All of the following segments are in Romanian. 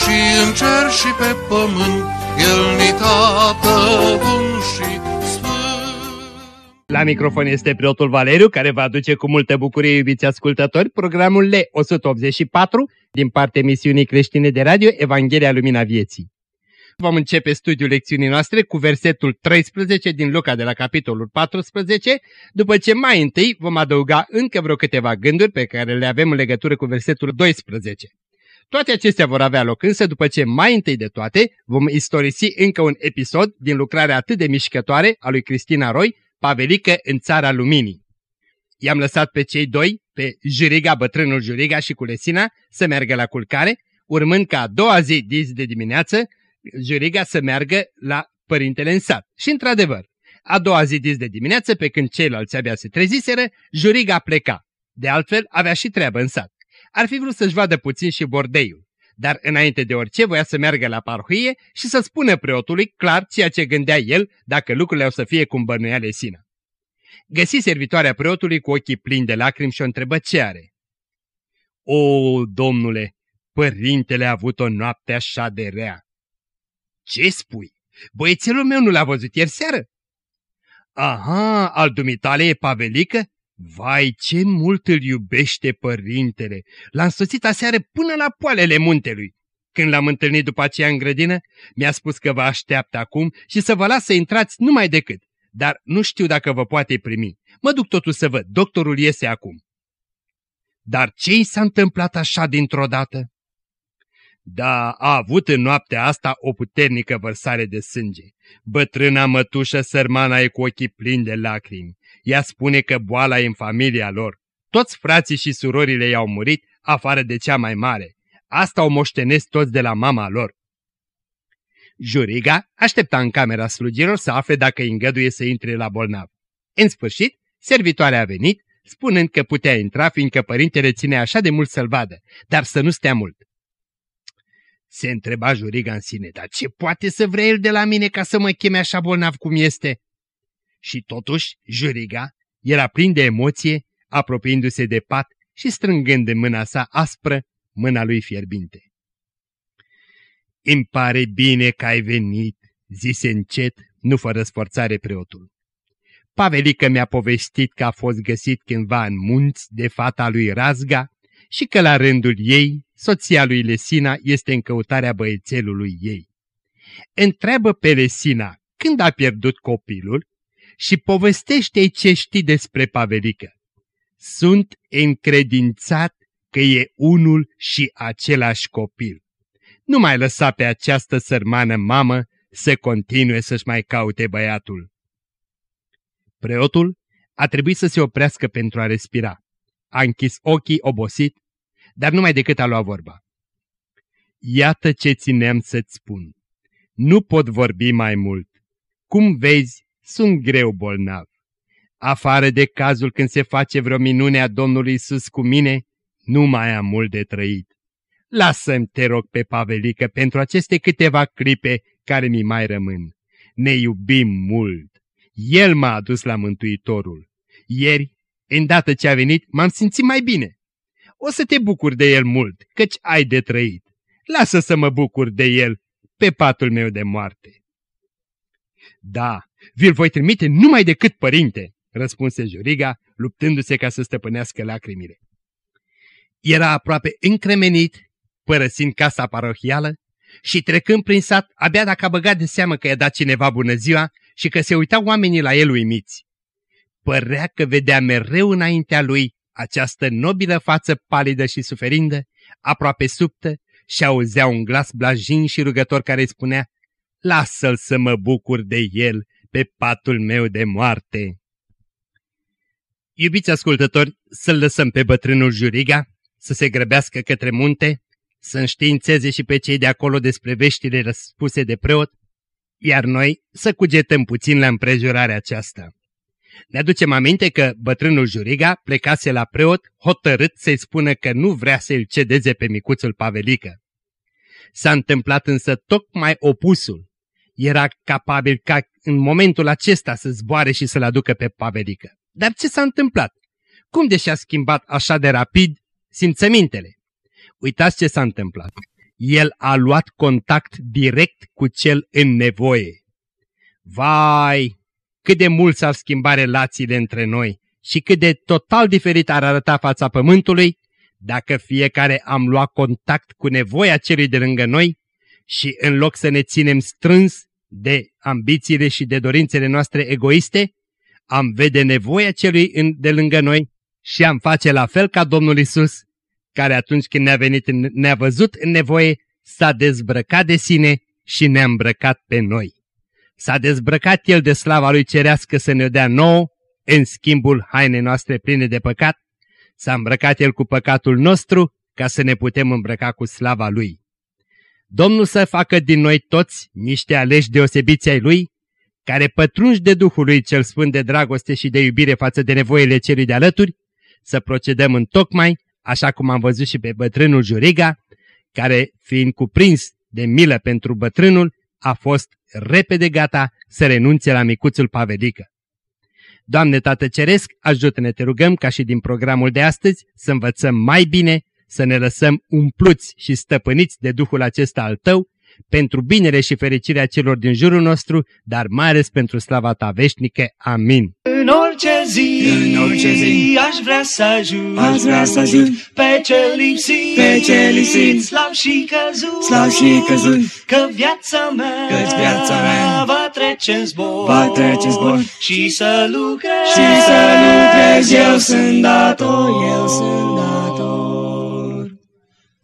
și în cer și pe pământ, El ni tată bun și la microfon este preotul Valeriu, care va aduce cu multă bucurie, iubiți ascultători, programul L184 din partea emisiunii creștine de radio Evanghelia Lumina Vieții. Vom începe studiul lecțiunii noastre cu versetul 13 din Luca de la capitolul 14, după ce mai întâi vom adăuga încă vreo câteva gânduri pe care le avem în legătură cu versetul 12. Toate acestea vor avea loc însă după ce mai întâi de toate vom istorisi încă un episod din lucrarea atât de mișcătoare a lui Cristina Roy, Pavelică în țara luminii. I-am lăsat pe cei doi, pe Juriga, bătrânul Juriga și cu Lesina, să meargă la culcare, urmând ca a doua zi dis de dimineață, Juriga să meargă la părintele în sat. Și într-adevăr, a doua zi dis de dimineață, pe când ceilalți abia se treziseră, Juriga pleca. De altfel, avea și treabă în sat. Ar fi vrut să-și vadă puțin și bordeiul dar înainte de orice voia să meargă la parhuie și să spună preotului clar ceea ce gândea el dacă lucrurile au să fie cum bănuia Lesina. Găsi servitoarea preotului cu ochii plini de lacrimi și o întrebă ce are. O, domnule, părintele a avut o noapte așa de rea. Ce spui? Băiețelul meu nu l-a văzut ieri seară? Aha, al dumitale e Pavelică? Vai, ce mult îl iubește părintele! L-a însoțit aseară până la poalele muntelui. Când l-am întâlnit după aceea în grădină, mi-a spus că vă așteaptă acum și să vă las să intrați numai decât, dar nu știu dacă vă poate primi. Mă duc totul să văd, doctorul iese acum. Dar ce i s-a întâmplat așa dintr-o dată? Da, a avut în noaptea asta o puternică vărsare de sânge. Bătrâna mătușă sărmana e cu ochii plini de lacrimi. Ea spune că boala e în familia lor. Toți frații și surorile i-au murit, afară de cea mai mare. Asta o moștenesc toți de la mama lor. Juriga aștepta în camera slugilor să afle dacă îi îngăduie să intre la bolnav. În sfârșit, servitoarea a venit, spunând că putea intra, fiindcă părintele ține așa de mult să-l vadă, dar să nu stea mult. Se întreba Juriga în sine, dar ce poate să vrea el de la mine ca să mă cheme așa bolnav cum este? Și totuși, Juriga era plin de emoție, apropiindu-se de pat și strângând în mâna sa aspră mâna lui fierbinte. Îmi pare bine că ai venit, zise încet, nu fără sforțare preotul. Pavelică mi-a povestit că a fost găsit cândva în munți de fata lui Razga și că la rândul ei, soția lui Lesina este în căutarea băiețelului ei. Întreabă pe Lesina când a pierdut copilul și povestește ce știi despre Pavelică. Sunt încredințat că e unul și același copil. Nu mai lăsa pe această sărmană mamă să continue să-și mai caute băiatul. Preotul a trebuit să se oprească pentru a respira. A închis ochii obosit, dar numai decât a luat vorba. Iată ce țineam să-ți spun. Nu pot vorbi mai mult. Cum vezi, sunt greu bolnav. Afară de cazul când se face vreo minune a Domnului Isus cu mine, nu mai am mult de trăit. Lasă-mi, te rog, pe Pavelică pentru aceste câteva clipe care mi mai rămân. Ne iubim mult. El m-a adus la Mântuitorul. Ieri, îndată ce a venit, m-am simțit mai bine. O să te bucur de el mult, căci ai de trăit. Lasă să mă bucur de el pe patul meu de moarte. Da, vi-l voi trimite numai decât părinte, răspunse Juriga, luptându-se ca să stăpânească lacrimile. Era aproape încremenit, părăsind casa parohială și trecând prin sat, abia dacă a băgat de seamă că i-a dat cineva bună ziua și că se uitau oamenii la el uimiți. Părea că vedea mereu înaintea lui această nobilă față palidă și suferindă, aproape subtă, și auzea un glas blajin și rugător care îi spunea, Lasă-l să mă bucur de el pe patul meu de moarte. Iubiți ascultători, să-l lăsăm pe bătrânul Juriga să se grăbească către munte, să înștiințeze și pe cei de acolo despre veștile răspuse de preot, iar noi să cugetăm puțin la împrejurarea aceasta. Ne aducem aminte că bătrânul Juriga plecase la preot hotărât să-i spună că nu vrea să-l cedeze pe micuțul Pavelică. S-a întâmplat însă tocmai opusul. Era capabil ca în momentul acesta să zboare și să-l aducă pe Pavelică. Dar ce s-a întâmplat? Cum de și-a schimbat așa de rapid simțămintele? Uitați ce s-a întâmplat. El a luat contact direct cu cel în nevoie. Vai, cât de mult s-ar schimba relațiile între noi și cât de total diferit ar arăta fața pământului dacă fiecare am luat contact cu nevoia celui de lângă noi și în loc să ne ținem strâns de ambițiile și de dorințele noastre egoiste, am vede nevoia celui de lângă noi și am face la fel ca Domnul Isus, care atunci când ne-a venit, ne-a văzut în nevoie, s-a dezbrăcat de sine și ne-a îmbrăcat pe noi. S-a dezbrăcat El de slava Lui Cerească să ne dea nouă, în schimbul hainei noastre pline de păcat, s-a îmbrăcat El cu păcatul nostru ca să ne putem îmbrăca cu slava Lui. Domnul să facă din noi toți niște aleși deosebiți ai Lui, care pătrunși de Duhul Lui cel Sfânt de dragoste și de iubire față de nevoile celui de alături, să procedăm în tocmai, așa cum am văzut și pe bătrânul Juriga, care, fiind cuprins de milă pentru bătrânul, a fost repede gata să renunțe la micuțul Pavelică. Doamne Tată Ceresc, ajută-ne, te rugăm, ca și din programul de astăzi, să învățăm mai bine, să ne lăsăm umpluți și stăpâniți de Duhul acesta al Tău, pentru binele și fericirea celor din jurul nostru, dar mai ales pentru slava Ta veșnică. Amin. În orice zi, în orice zi, aș vrea să ajut, aș vrea să ajut pe cel lipsit, pe cel lipsit, slab și căzut, slab și căzut, că viața mea, că viața mea va trece în zbor, va trece în zbor și să lucrez, și să lucrez, eu sunt dator, eu sunt dator.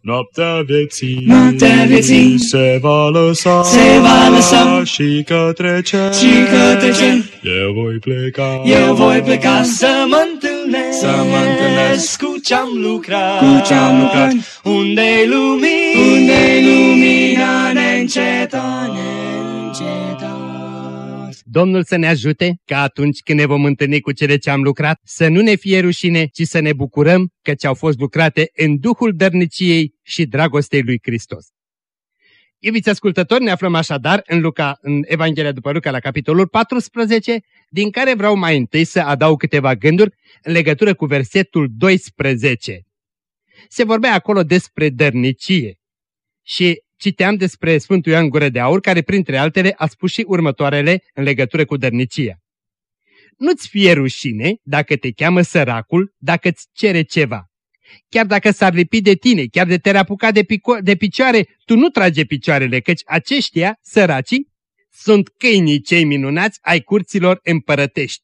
Noaptea vieții, Noaptea vieții se va lăsa, se va lăsa și către cer, și către cer. Eu voi pleca, Eu voi pleca să mă întâlnesc, să mă întâlnesc cu ce-am lucrat, cu ce-am lucrat. unde-i lumina, Unde lumina neînceta, neînceta. Domnul să ne ajute ca atunci când ne vom întâlni cu cele ce am lucrat, să nu ne fie rușine, ci să ne bucurăm că ce au fost lucrate în duhul dărniciei și dragostei lui Hristos. Iubiți ascultători, ne aflăm așadar în, Luca, în Evanghelia după Luca la capitolul 14, din care vreau mai întâi să adaug câteva gânduri în legătură cu versetul 12. Se vorbea acolo despre dărnicie și citeam despre Sfântul Ioan Gură de Aur, care printre altele a spus și următoarele în legătură cu dărnicia. Nu-ți fie rușine dacă te cheamă săracul, dacă îți cere ceva. Chiar dacă s-ar lipi de tine, chiar de te-ar apuca de, pico- de picioare, tu nu trage picioarele, căci aceștia, săracii, sunt câinii cei minunați ai curților împărătești.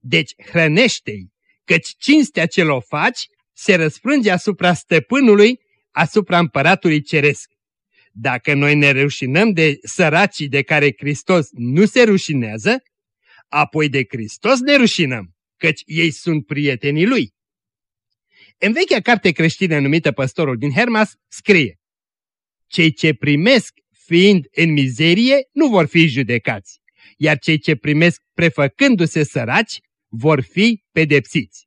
Deci hrănește-i, căci cinstea ce o faci se răsfrânge asupra stăpânului, asupra împăratului ceresc. Dacă noi ne rușinăm de săracii de care Hristos nu se rușinează, apoi de Hristos ne rușinăm, căci ei sunt prietenii Lui. În vechea carte creștină numită Păstorul din Hermas scrie Cei ce primesc fiind în mizerie nu vor fi judecați, iar cei ce primesc prefăcându-se săraci vor fi pedepsiți.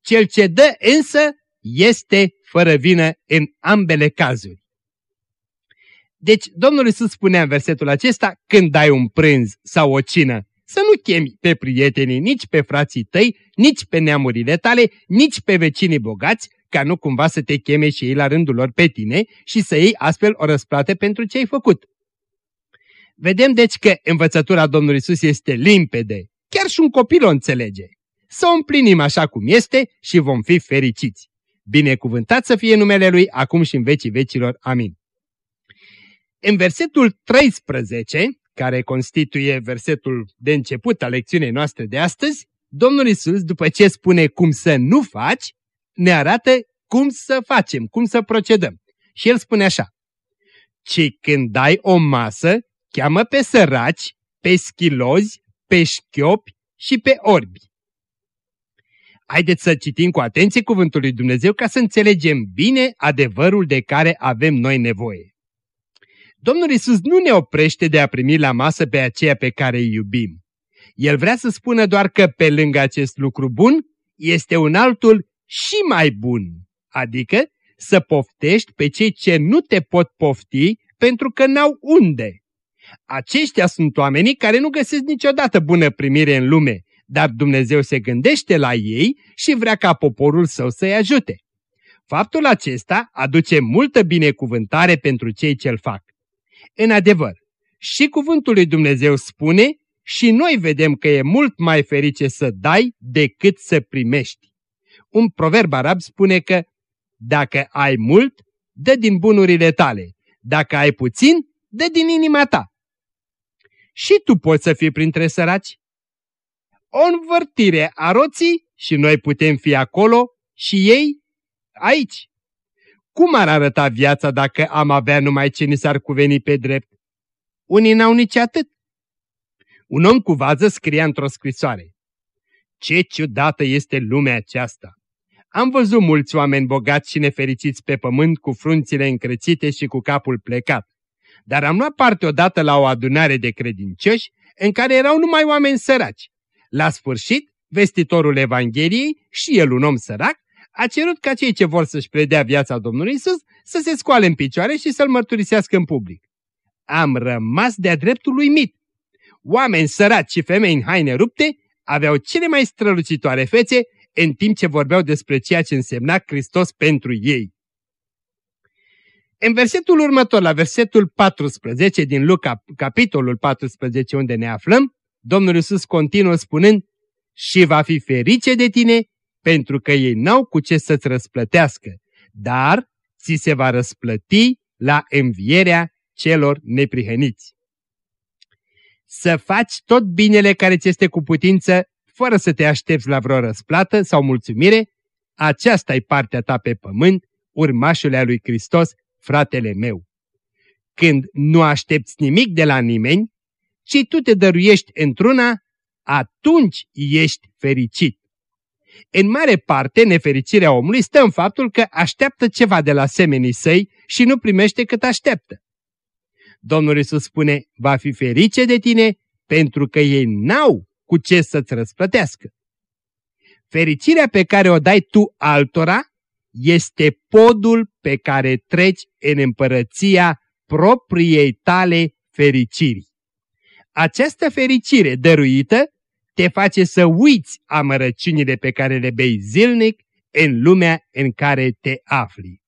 Cel ce dă însă este fără vină în ambele cazuri. Deci Domnul Iisus spunea în versetul acesta, când dai un prânz sau o cină, să nu chemi pe prietenii, nici pe frații tăi, nici pe neamurile tale, nici pe vecinii bogați, ca nu cumva să te cheme și ei la rândul lor pe tine și să iei astfel o răsplată pentru ce ai făcut. Vedem deci că învățătura Domnului Iisus este limpede, chiar și un copil o înțelege. Să o împlinim așa cum este și vom fi fericiți. Binecuvântat să fie numele Lui acum și în vecii vecilor. Amin. În versetul 13, care constituie versetul de început a lecțiunii noastre de astăzi, Domnul Isus, după ce spune cum să nu faci, ne arată cum să facem, cum să procedăm. Și el spune așa, ci când dai o masă, cheamă pe săraci, pe schilozi, pe șchiopi și pe orbi. Haideți să citim cu atenție cuvântul lui Dumnezeu ca să înțelegem bine adevărul de care avem noi nevoie. Domnul Isus nu ne oprește de a primi la masă pe aceea pe care îi iubim. El vrea să spună doar că pe lângă acest lucru bun, este un altul și mai bun, adică să poftești pe cei ce nu te pot pofti pentru că n-au unde. Aceștia sunt oamenii care nu găsesc niciodată bună primire în lume, dar Dumnezeu se gândește la ei și vrea ca poporul său să-i ajute. Faptul acesta aduce multă binecuvântare pentru cei ce-l fac. În adevăr, și cuvântul lui Dumnezeu spune și noi vedem că e mult mai ferice să dai decât să primești. Un proverb arab spune că dacă ai mult, dă din bunurile tale, dacă ai puțin, dă din inima ta. Și tu poți să fii printre săraci. O învârtire a roții și noi putem fi acolo și ei aici. Cum ar arăta viața dacă am avea numai ce ni s-ar cuveni pe drept? Unii n-au nici atât. Un om cu vază scria într-o scrisoare. Ce ciudată este lumea aceasta! Am văzut mulți oameni bogați și nefericiți pe pământ cu frunțile încrețite și cu capul plecat. Dar am luat parte odată la o adunare de credincioși în care erau numai oameni săraci. La sfârșit, vestitorul Evangheliei și el un om sărac, a cerut ca cei ce vor să-și predea viața Domnului Isus să se scoale în picioare și să-L mărturisească în public. Am rămas de-a dreptul uimit. Oameni săraci și femei în haine rupte aveau cele mai strălucitoare fețe în timp ce vorbeau despre ceea ce însemna Hristos pentru ei. În versetul următor, la versetul 14 din Luca, capitolul 14 unde ne aflăm, Domnul Iisus continuă spunând, și va fi ferice de tine pentru că ei n-au cu ce să-ți răsplătească, dar ți se va răsplăti la învierea celor neprihăniți. Să faci tot binele care ți este cu putință, fără să te aștepți la vreo răsplată sau mulțumire, aceasta e partea ta pe pământ, urmașul lui Hristos, fratele meu. Când nu aștepți nimic de la nimeni, ci tu te dăruiești într-una, atunci ești fericit. În mare parte, nefericirea omului stă în faptul că așteaptă ceva de la semenii săi și nu primește cât așteaptă. Domnul Iisus spune, va fi ferice de tine pentru că ei n-au cu ce să-ți răsplătească. Fericirea pe care o dai tu altora este podul pe care treci în împărăția propriei tale fericiri. Această fericire dăruită te face să uiți amărăciunile pe care le bei zilnic în lumea în care te afli.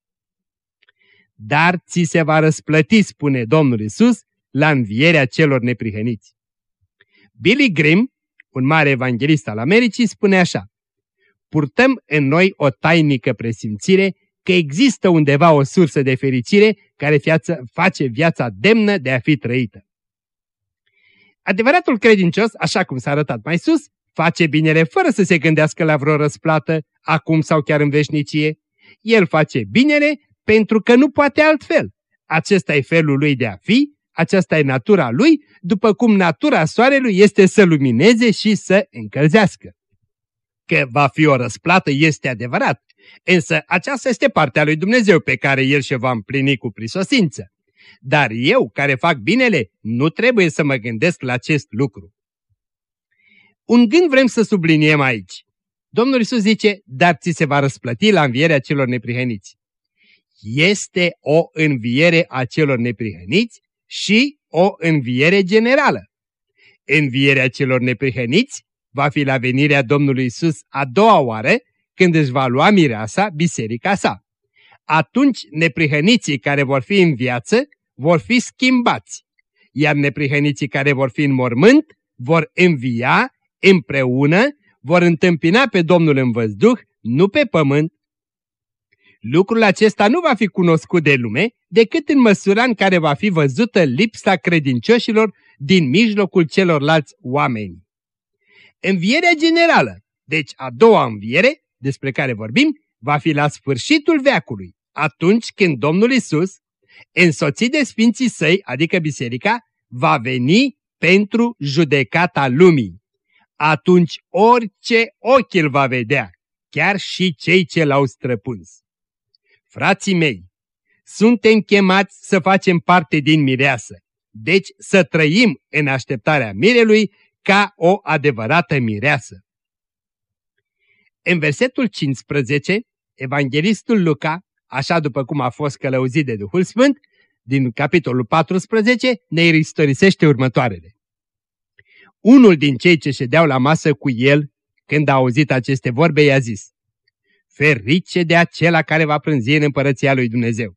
Dar ți se va răsplăti, spune Domnul Isus, la învierea celor neprihăniți. Billy Grimm, un mare evanghelist al Americii, spune așa, Purtăm în noi o tainică presimțire că există undeva o sursă de fericire care face viața demnă de a fi trăită. Adevăratul credincios, așa cum s-a arătat mai sus, face binele fără să se gândească la vreo răsplată, acum sau chiar în veșnicie. El face binele pentru că nu poate altfel. Acesta e felul lui de a fi, aceasta e natura lui, după cum natura soarelui este să lumineze și să încălzească. Că va fi o răsplată este adevărat, însă aceasta este partea lui Dumnezeu pe care El și va împlini cu prisosință. Dar eu, care fac binele, nu trebuie să mă gândesc la acest lucru. Un gând vrem să subliniem aici. Domnul Isus zice, dar ți se va răsplăti la învierea celor neprihăniți. Este o înviere a celor neprihăniți și o înviere generală. Învierea celor neprihăniți va fi la venirea Domnului Isus a doua oară, când își va lua mireasa biserica sa. Atunci neprihăniții care vor fi în viață vor fi schimbați, iar neprihăniții care vor fi în mormânt vor învia împreună, vor întâmpina pe Domnul în văzduh, nu pe pământ. Lucrul acesta nu va fi cunoscut de lume decât în măsura în care va fi văzută lipsa credincioșilor din mijlocul celorlalți oameni. Învierea generală, deci a doua înviere, despre care vorbim, va fi la sfârșitul veacului, atunci când Domnul Isus, însoțit de Sfinții Săi, adică Biserica, va veni pentru judecata lumii. Atunci orice ochi îl va vedea, chiar și cei ce l-au străpuns. Frații mei, suntem chemați să facem parte din mireasă, deci să trăim în așteptarea mirelui ca o adevărată mireasă. În versetul 15, evanghelistul Luca, așa după cum a fost călăuzit de Duhul Sfânt, din capitolul 14, ne istorisește următoarele. Unul din cei ce ședeau la masă cu el, când a auzit aceste vorbe, i-a zis, Ferice de acela care va prânzi în împărăția lui Dumnezeu.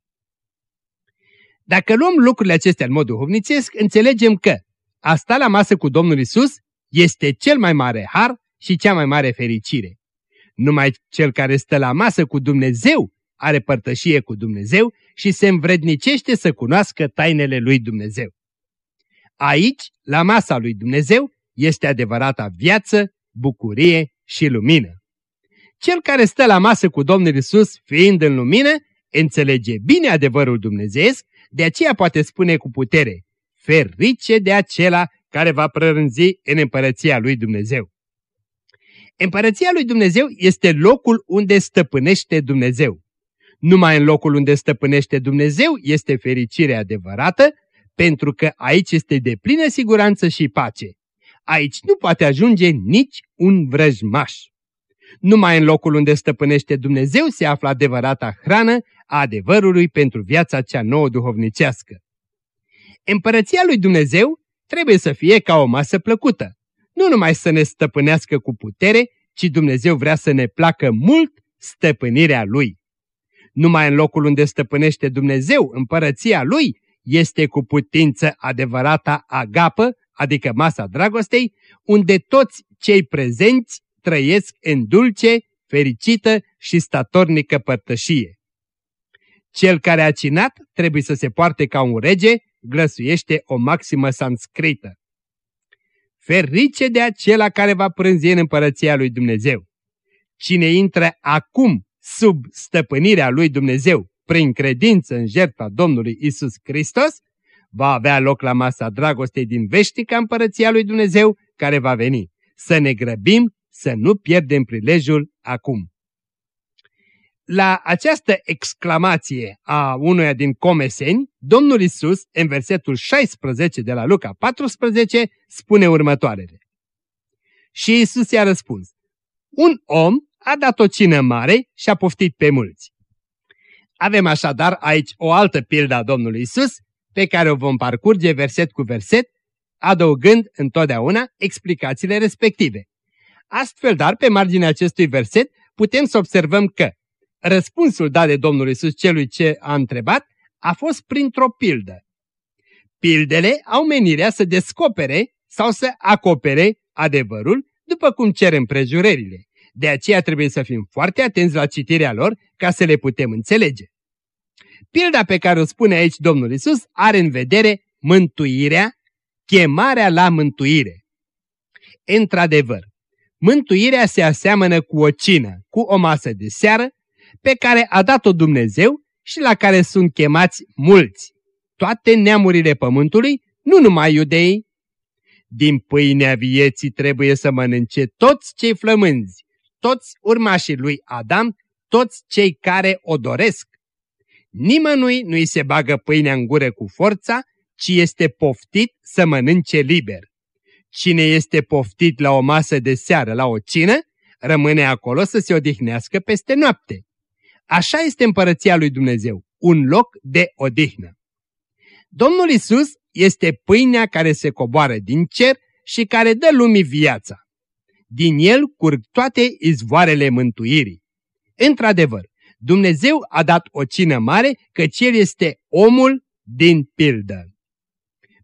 Dacă luăm lucrurile acestea în mod duhovnicesc, înțelegem că a sta la masă cu Domnul Isus este cel mai mare har și cea mai mare fericire. Numai cel care stă la masă cu Dumnezeu are părtășie cu Dumnezeu și se învrednicește să cunoască tainele lui Dumnezeu. Aici, la masa lui Dumnezeu, este adevărata viață, bucurie și lumină. Cel care stă la masă cu Domnul Isus, fiind în lumină, înțelege bine adevărul dumnezeesc, de aceea poate spune cu putere, ferice de acela care va prărânzi în împărăția lui Dumnezeu. Împărăția lui Dumnezeu este locul unde stăpânește Dumnezeu. Numai în locul unde stăpânește Dumnezeu este fericire adevărată, pentru că aici este de plină siguranță și pace. Aici nu poate ajunge nici un vrăjmaș. Numai în locul unde stăpânește Dumnezeu se află adevărata hrană a adevărului pentru viața cea nouă duhovnicească. Împărăția lui Dumnezeu trebuie să fie ca o masă plăcută, nu numai să ne stăpânească cu putere, ci Dumnezeu vrea să ne placă mult stăpânirea Lui. Numai în locul unde stăpânește Dumnezeu împărăția Lui este cu putință adevărata agapă, adică masa dragostei, unde toți cei prezenți trăiesc în dulce, fericită și statornică părtășie. Cel care a cinat trebuie să se poarte ca un rege, glăsuiește o maximă sanscrită. Ferice de acela care va prânzi în împărăția lui Dumnezeu. Cine intră acum sub stăpânirea lui Dumnezeu prin credință în jertfa Domnului Isus Hristos, va avea loc la masa dragostei din veștica împărăția lui Dumnezeu care va veni. Să ne grăbim să nu pierdem prilejul acum. La această exclamație a unuia din comeseni, Domnul Isus, în versetul 16 de la Luca 14, spune următoarele. Și Isus i-a răspuns, un om a dat o cină mare și a poftit pe mulți. Avem așadar aici o altă pildă a Domnului Isus, pe care o vom parcurge verset cu verset, adăugând întotdeauna explicațiile respective. Astfel, dar, pe marginea acestui verset, putem să observăm că răspunsul dat de Domnul Isus celui ce a întrebat a fost printr-o pildă. Pildele au menirea să descopere sau să acopere adevărul după cum cer împrejurările. De aceea trebuie să fim foarte atenți la citirea lor ca să le putem înțelege. Pilda pe care o spune aici Domnul Isus are în vedere mântuirea, chemarea la mântuire. Într-adevăr, mântuirea se aseamănă cu o cină, cu o masă de seară, pe care a dat-o Dumnezeu și la care sunt chemați mulți, toate neamurile pământului, nu numai iudeii. Din pâinea vieții trebuie să mănânce toți cei flămânzi, toți urmașii lui Adam, toți cei care o doresc. Nimănui nu-i se bagă pâinea în gură cu forța, ci este poftit să mănânce liber. Cine este poftit la o masă de seară, la o cină, rămâne acolo să se odihnească peste noapte. Așa este împărăția lui Dumnezeu, un loc de odihnă. Domnul Isus este pâinea care se coboară din cer și care dă lumii viața. Din el curg toate izvoarele mântuirii. Într-adevăr, Dumnezeu a dat o cină mare căci El este omul din pildă.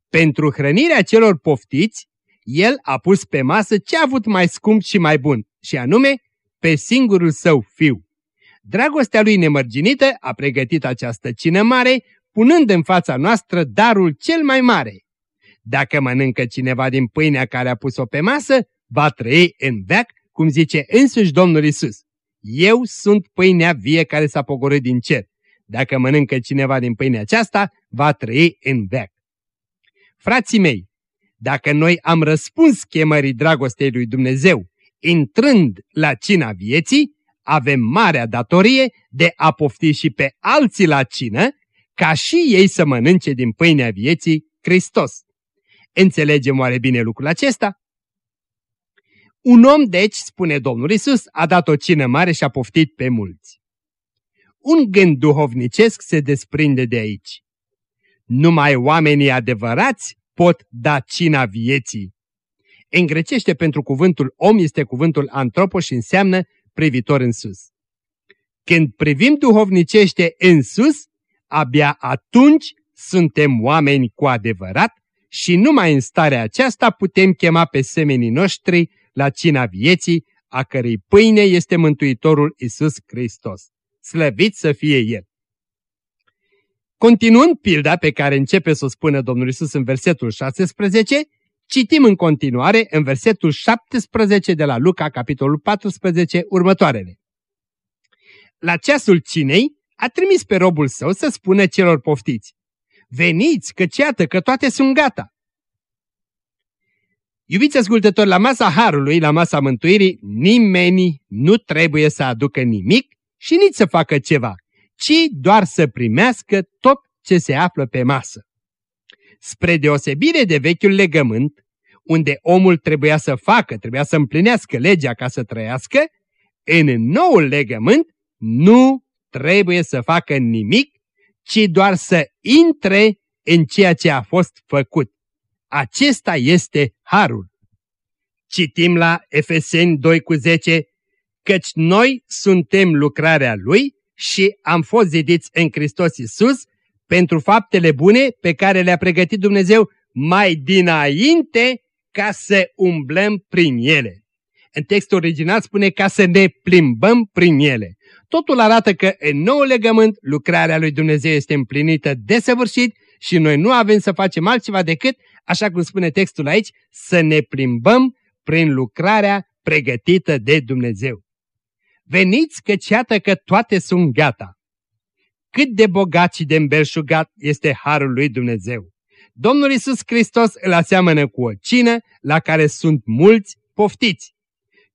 Pentru hrănirea celor poftiți, El a pus pe masă ce a avut mai scump și mai bun, și anume pe singurul său fiu. Dragostea lui nemărginită a pregătit această cină mare, punând în fața noastră darul cel mai mare. Dacă mănâncă cineva din pâinea care a pus-o pe masă, va trăi în veac, cum zice însuși Domnul Isus. Eu sunt pâinea vie care s-a pogorât din cer. Dacă mănâncă cineva din pâinea aceasta, va trăi în veac. Frații mei, dacă noi am răspuns chemării dragostei lui Dumnezeu, intrând la cina vieții, avem marea datorie de a pofti și pe alții la cină, ca și ei să mănânce din pâinea vieții Hristos. Înțelegem oare bine lucrul acesta? Un om, deci, spune Domnul Isus, a dat o cină mare și a poftit pe mulți. Un gând duhovnicesc se desprinde de aici. Numai oamenii adevărați pot da cina vieții. În grecește pentru cuvântul om este cuvântul antropo și înseamnă privitor în sus. Când privim duhovnicește în sus, abia atunci suntem oameni cu adevărat și numai în starea aceasta putem chema pe semenii noștri la cina vieții, a cărei pâine este Mântuitorul Isus Hristos. Slăvit să fie El! Continuând pilda pe care începe să o spună Domnul Isus în versetul 16, citim în continuare în versetul 17 de la Luca, capitolul 14, următoarele. La ceasul cinei a trimis pe robul său să spună celor poftiți, Veniți, că ceată că toate sunt gata. Iubiți ascultători, la masa Harului, la masa mântuirii, nimeni nu trebuie să aducă nimic și nici să facă ceva, ci doar să primească tot ce se află pe masă. Spre deosebire de vechiul legământ, unde omul trebuia să facă, trebuia să împlinească legea ca să trăiască, în noul legământ nu trebuie să facă nimic, ci doar să intre în ceea ce a fost făcut. Acesta este harul. Citim la Efeseni 2 cu 10, căci noi suntem lucrarea Lui și am fost zidiți în Hristos Iisus pentru faptele bune pe care le-a pregătit Dumnezeu mai dinainte ca să umblăm prin ele. În textul original spune ca să ne plimbăm prin ele. Totul arată că în nou legământ lucrarea lui Dumnezeu este împlinită desăvârșit și noi nu avem să facem altceva decât, așa cum spune textul aici, să ne plimbăm prin lucrarea pregătită de Dumnezeu. Veniți că ceată că toate sunt gata. Cât de bogat și de îmbelșugat este harul lui Dumnezeu. Domnul Isus Hristos îl aseamănă cu o cină la care sunt mulți poftiți.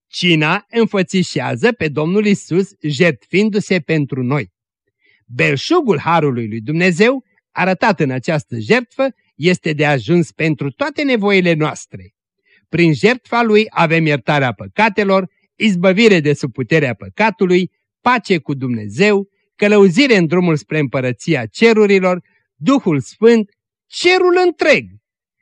Cina înfățișează pe Domnul Isus jertfindu-se pentru noi. Belșugul harului lui Dumnezeu, arătat în această jertfă, este de ajuns pentru toate nevoile noastre. Prin jertfa lui avem iertarea păcatelor, izbăvire de sub puterea păcatului, pace cu Dumnezeu, călăuzire în drumul spre împărăția cerurilor, Duhul Sfânt, cerul întreg.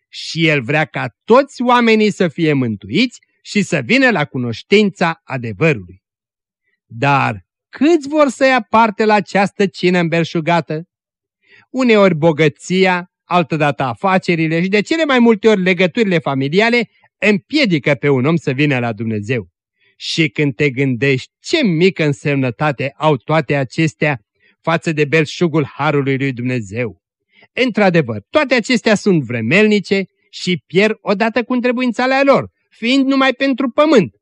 Și El vrea ca toți oamenii să fie mântuiți și să vină la cunoștința adevărului. Dar câți vor să ia parte la această cină îmbelșugată? Uneori bogăția, altădată afacerile și de cele mai multe ori legăturile familiale împiedică pe un om să vină la Dumnezeu. Și când te gândești ce mică însemnătate au toate acestea față de belșugul Harului lui Dumnezeu. Într-adevăr, toate acestea sunt vremelnice și pierd odată cu întrebuințarea lor, fiind numai pentru pământ.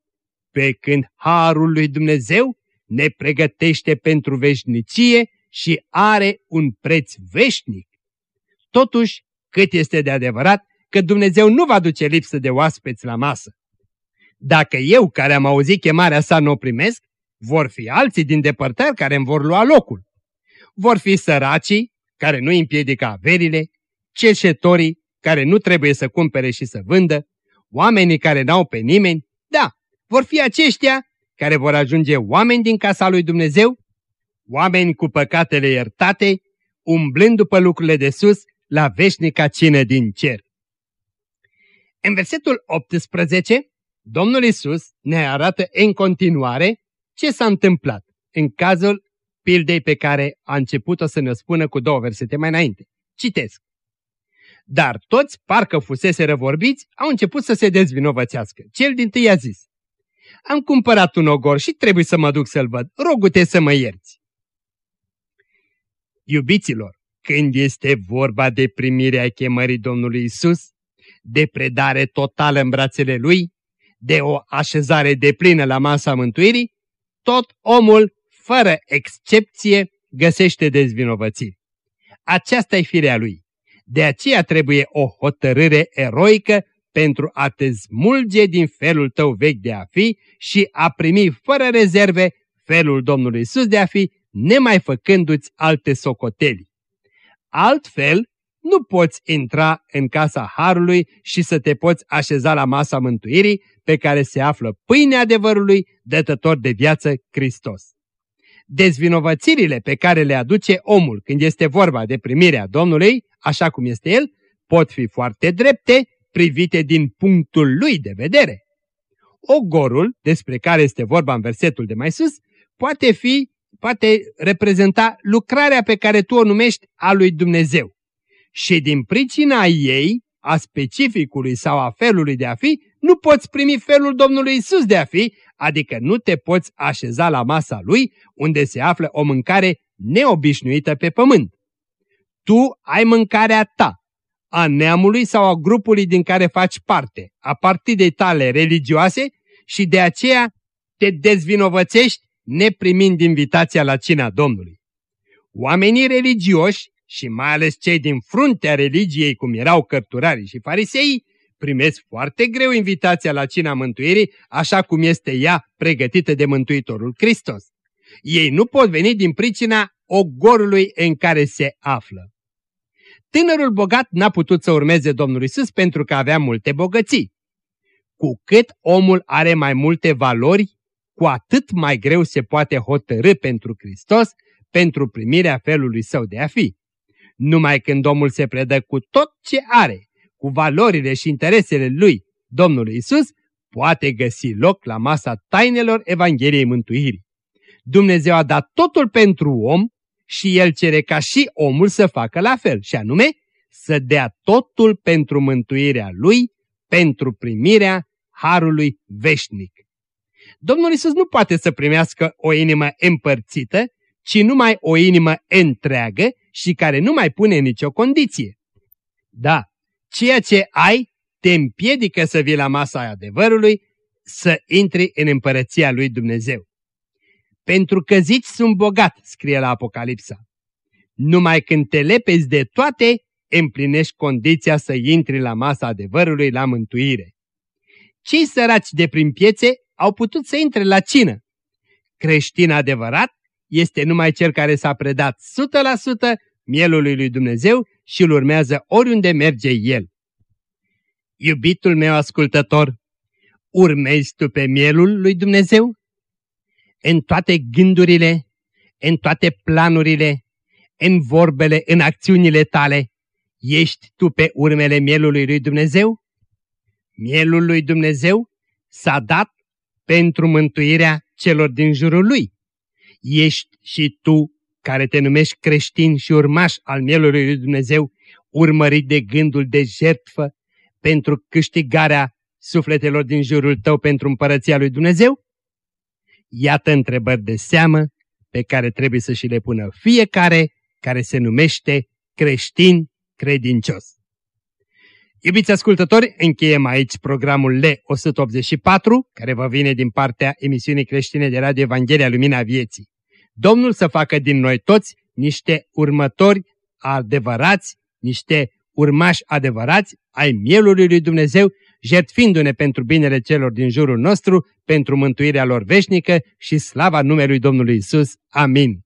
Pe când Harul lui Dumnezeu ne pregătește pentru veșnicie și are un preț veșnic. Totuși, cât este de adevărat că Dumnezeu nu va duce lipsă de oaspeți la masă. Dacă eu, care am auzit chemarea sa, nu o primesc, vor fi alții din depărtări care îmi vor lua locul. Vor fi săracii, care nu împiedică averile, cerșetorii, care nu trebuie să cumpere și să vândă, oamenii care n-au pe nimeni, da, vor fi aceștia care vor ajunge oameni din casa lui Dumnezeu, oameni cu păcatele iertate, umblând după lucrurile de sus la veșnica cină din cer. În versetul 18, Domnul Isus ne arată în continuare ce s-a întâmplat în cazul pildei pe care a început-o să ne spună cu două versete mai înainte. Citesc. Dar toți, parcă fusese răvorbiți, au început să se dezvinovățească. Cel din tâi a zis, Am cumpărat un ogor și trebuie să mă duc să-l văd. Rogu-te să mă ierți. Iubiților, când este vorba de primirea chemării Domnului Isus, de predare totală în brațele Lui, de o așezare deplină la masa mântuirii, tot omul, fără excepție, găsește dezvinovățiri. Aceasta e firea lui. De aceea trebuie o hotărâre eroică pentru a te smulge din felul tău vechi de a fi și a primi fără rezerve felul Domnului Isus de a fi, nemai făcându-ți alte socoteli. Altfel, nu poți intra în casa Harului și să te poți așeza la masa mântuirii pe care se află pâinea adevărului, dătător de viață Hristos. Dezvinovățirile pe care le aduce omul când este vorba de primirea Domnului, așa cum este el, pot fi foarte drepte, privite din punctul lui de vedere. Ogorul, despre care este vorba în versetul de mai sus, poate fi, poate reprezenta lucrarea pe care tu o numești a lui Dumnezeu. Și din pricina ei, a specificului sau a felului de a fi, nu poți primi felul Domnului Isus de a fi, adică nu te poți așeza la masa lui, unde se află o mâncare neobișnuită pe pământ. Tu ai mâncarea ta, a neamului sau a grupului din care faci parte, a partidei tale religioase și de aceea te dezvinovățești neprimind invitația la cina Domnului. Oamenii religioși și mai ales cei din fruntea religiei, cum erau cărturarii și fariseii, primesc foarte greu invitația la cina mântuirii, așa cum este ea pregătită de Mântuitorul Hristos. Ei nu pot veni din pricina ogorului în care se află. Tânărul bogat n-a putut să urmeze Domnul Isus pentru că avea multe bogății. Cu cât omul are mai multe valori, cu atât mai greu se poate hotărâ pentru Hristos, pentru primirea felului său de a fi. Numai când omul se predă cu tot ce are, cu valorile și interesele lui, Domnul Isus, poate găsi loc la masa tainelor Evangheliei Mântuirii. Dumnezeu a dat totul pentru om și el cere ca și omul să facă la fel, și anume să dea totul pentru mântuirea lui, pentru primirea harului veșnic. Domnul Isus nu poate să primească o inimă împărțită, ci numai o inimă întreagă și care nu mai pune nicio condiție. Da, ceea ce ai te împiedică să vii la masa adevărului, să intri în împărăția lui Dumnezeu. Pentru că zici sunt bogat, scrie la Apocalipsa. Numai când te lepezi de toate, împlinești condiția să intri la masa adevărului la mântuire. Cei săraci de prin piețe au putut să intre la cină. Creștin adevărat este numai cel care s-a predat 100% mielului lui Dumnezeu și îl urmează oriunde merge el. Iubitul meu ascultător, urmezi tu pe mielul lui Dumnezeu? În toate gândurile, în toate planurile, în vorbele, în acțiunile tale, ești tu pe urmele mielului lui Dumnezeu? Mielul lui Dumnezeu s-a dat pentru mântuirea celor din jurul lui. Ești și tu, care te numești creștin și urmaș al mielului lui Dumnezeu, urmărit de gândul de jertfă pentru câștigarea sufletelor din jurul tău pentru împărăția lui Dumnezeu? Iată întrebări de seamă pe care trebuie să și le pună fiecare care se numește creștin credincios. Iubiți ascultători, încheiem aici programul L184, care vă vine din partea emisiunii creștine de Radio Evanghelia Lumina Vieții. Domnul să facă din noi toți niște următori adevărați, niște urmași adevărați ai mielului lui Dumnezeu, jertfindu-ne pentru binele celor din jurul nostru, pentru mântuirea lor veșnică și slava numelui Domnului Isus. Amin.